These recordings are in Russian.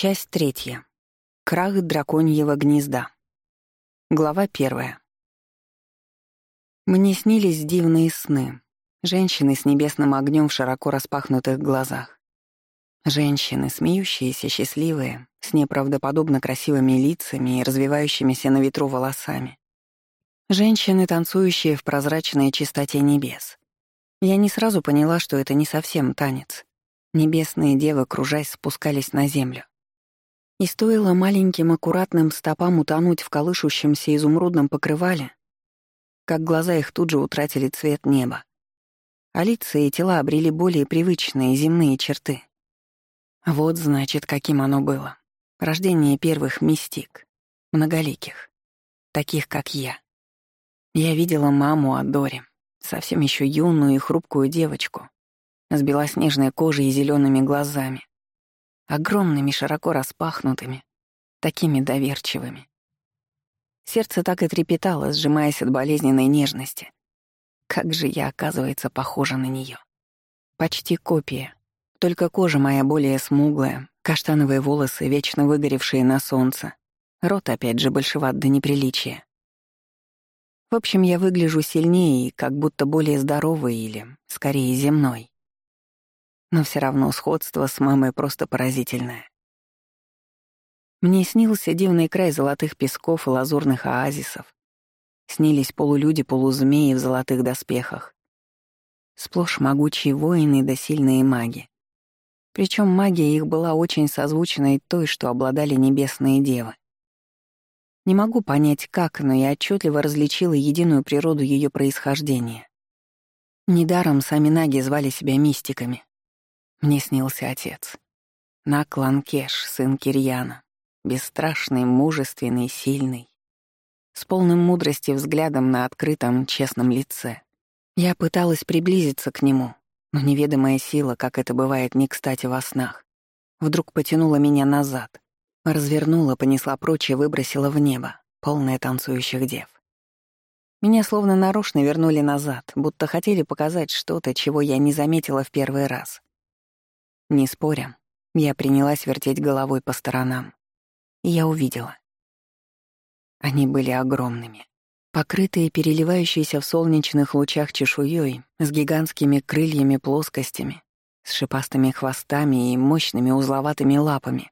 Часть третья. Крах драконьего гнезда. Глава первая. Мне снились дивные сны. Женщины с небесным огнем в широко распахнутых глазах. Женщины, смеющиеся, счастливые, с неправдоподобно красивыми лицами и развивающимися на ветру волосами. Женщины, танцующие в прозрачной чистоте небес. Я не сразу поняла, что это не совсем танец. Небесные девы, кружась, спускались на землю. И стоило маленьким аккуратным стопам утонуть в колышущемся изумрудном покрывале, как глаза их тут же утратили цвет неба. А лица и тела обрели более привычные земные черты. Вот, значит, каким оно было. Рождение первых мистик, многоликих, таких, как я. Я видела маму Адори, совсем еще юную и хрупкую девочку, с белоснежной кожей и зелеными глазами, огромными, широко распахнутыми, такими доверчивыми. Сердце так и трепетало, сжимаясь от болезненной нежности. Как же я, оказывается, похожа на нее. Почти копия. Только кожа моя более смуглая, каштановые волосы, вечно выгоревшие на солнце. Рот, опять же, большеват до неприличия. В общем, я выгляжу сильнее и как будто более здоровой или, скорее, земной но все равно сходство с мамой просто поразительное. Мне снился дивный край золотых песков и лазурных оазисов. Снились полулюди-полузмеи в золотых доспехах. Сплошь могучие воины да сильные маги. Причем магия их была очень созвучной той, что обладали небесные девы. Не могу понять, как, но я отчетливо различила единую природу ее происхождения. Недаром сами наги звали себя мистиками. Мне снился отец. Накланкеш, сын Кирьяна. Бесстрашный, мужественный, сильный. С полным мудрости взглядом на открытом, честном лице. Я пыталась приблизиться к нему, но неведомая сила, как это бывает не кстати во снах, вдруг потянула меня назад, развернула, понесла прочь и выбросила в небо, полное танцующих дев. Меня словно нарочно вернули назад, будто хотели показать что-то, чего я не заметила в первый раз. Не споря, я принялась вертеть головой по сторонам. И я увидела. Они были огромными. Покрытые переливающиеся в солнечных лучах чешуей, с гигантскими крыльями-плоскостями, с шипастыми хвостами и мощными узловатыми лапами.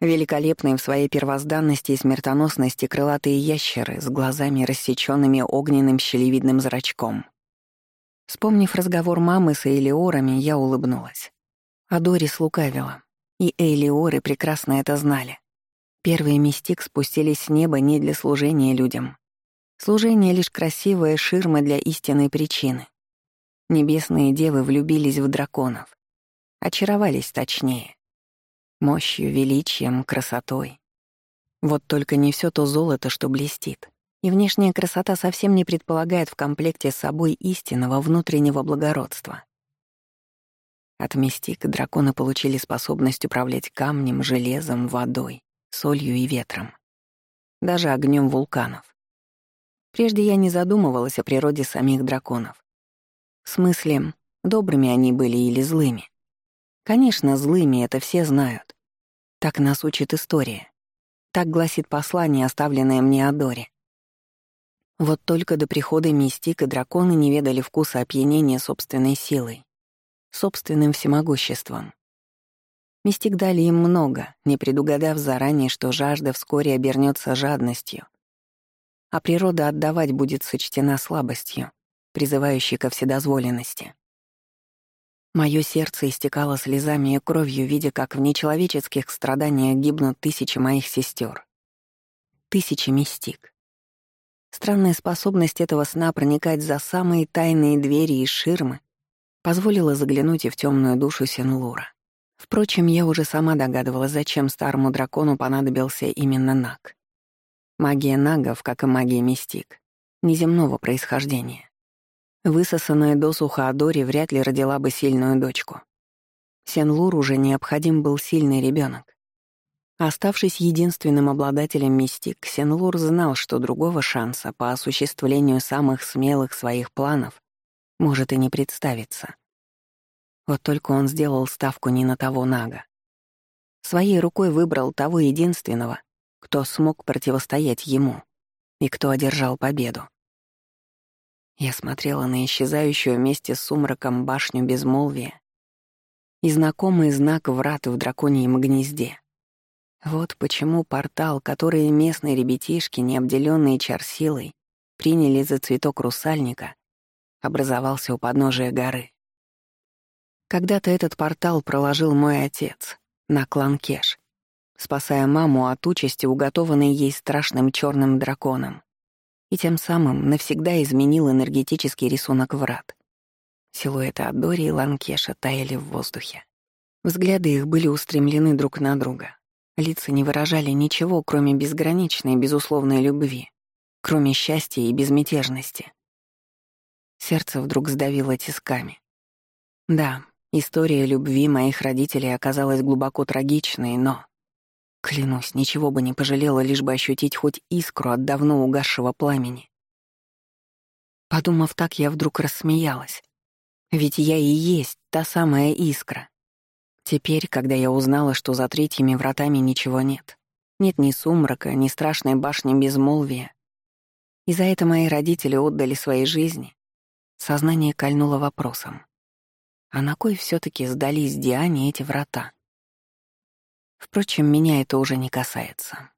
Великолепные в своей первозданности и смертоносности крылатые ящеры с глазами, рассечёнными огненным щелевидным зрачком. Вспомнив разговор мамы с Элиорами, я улыбнулась. А Дорис лукавила. И Эйлиоры прекрасно это знали. Первые мистик спустились с неба не для служения людям. Служение — лишь красивая ширма для истинной причины. Небесные девы влюбились в драконов. Очаровались точнее. Мощью, величием, красотой. Вот только не все то золото, что блестит. И внешняя красота совсем не предполагает в комплекте с собой истинного внутреннего благородства. От мистик драконы получили способность управлять камнем, железом, водой, солью и ветром. Даже огнем вулканов. Прежде я не задумывалась о природе самих драконов. В смысле, добрыми они были или злыми. Конечно, злыми это все знают. Так нас учит история. Так гласит послание, оставленное мне о Доре. Вот только до прихода мистик и драконы не ведали вкуса опьянения собственной силой собственным всемогуществом. Мистик дали им много, не предугадав заранее, что жажда вскоре обернется жадностью, а природа отдавать будет сочтена слабостью, призывающей ко вседозволенности. Моё сердце истекало слезами и кровью, видя, как в нечеловеческих страданиях гибнут тысячи моих сестер, Тысячи мистик. Странная способность этого сна проникать за самые тайные двери и ширмы позволила заглянуть и в темную душу Сенлура. Впрочем, я уже сама догадывалась, зачем старому дракону понадобился именно Наг. Магия нагов, как и магия мистик, неземного происхождения. Высосанная досуха Адори вряд ли родила бы сильную дочку. Сенлур уже необходим был сильный ребенок. Оставшись единственным обладателем мистик, Сенлур знал, что другого шанса по осуществлению самых смелых своих планов может и не представиться. Вот только он сделал ставку не на того Нага. Своей рукой выбрал того единственного, кто смог противостоять ему и кто одержал победу. Я смотрела на исчезающую вместе с сумраком башню безмолвия и знакомый знак врат в драконьем гнезде. Вот почему портал, который местные ребятишки, не обделенные чар-силой, приняли за цветок русальника, образовался у подножия горы. Когда-то этот портал проложил мой отец на клан Кеш, спасая маму от участи, уготованной ей страшным черным драконом, и тем самым навсегда изменил энергетический рисунок врат. Силуэты Адори и Ланкеша таяли в воздухе. Взгляды их были устремлены друг на друга. Лица не выражали ничего, кроме безграничной, безусловной любви, кроме счастья и безмятежности. Сердце вдруг сдавило тисками. Да, история любви моих родителей оказалась глубоко трагичной, но... Клянусь, ничего бы не пожалела, лишь бы ощутить хоть искру от давно угасшего пламени. Подумав так, я вдруг рассмеялась. Ведь я и есть та самая искра. Теперь, когда я узнала, что за третьими вратами ничего нет, нет ни сумрака, ни страшной башни безмолвия, и за это мои родители отдали свои жизни, сознание кольнуло вопросом. А на кой все таки сдались Диане эти врата? Впрочем, меня это уже не касается.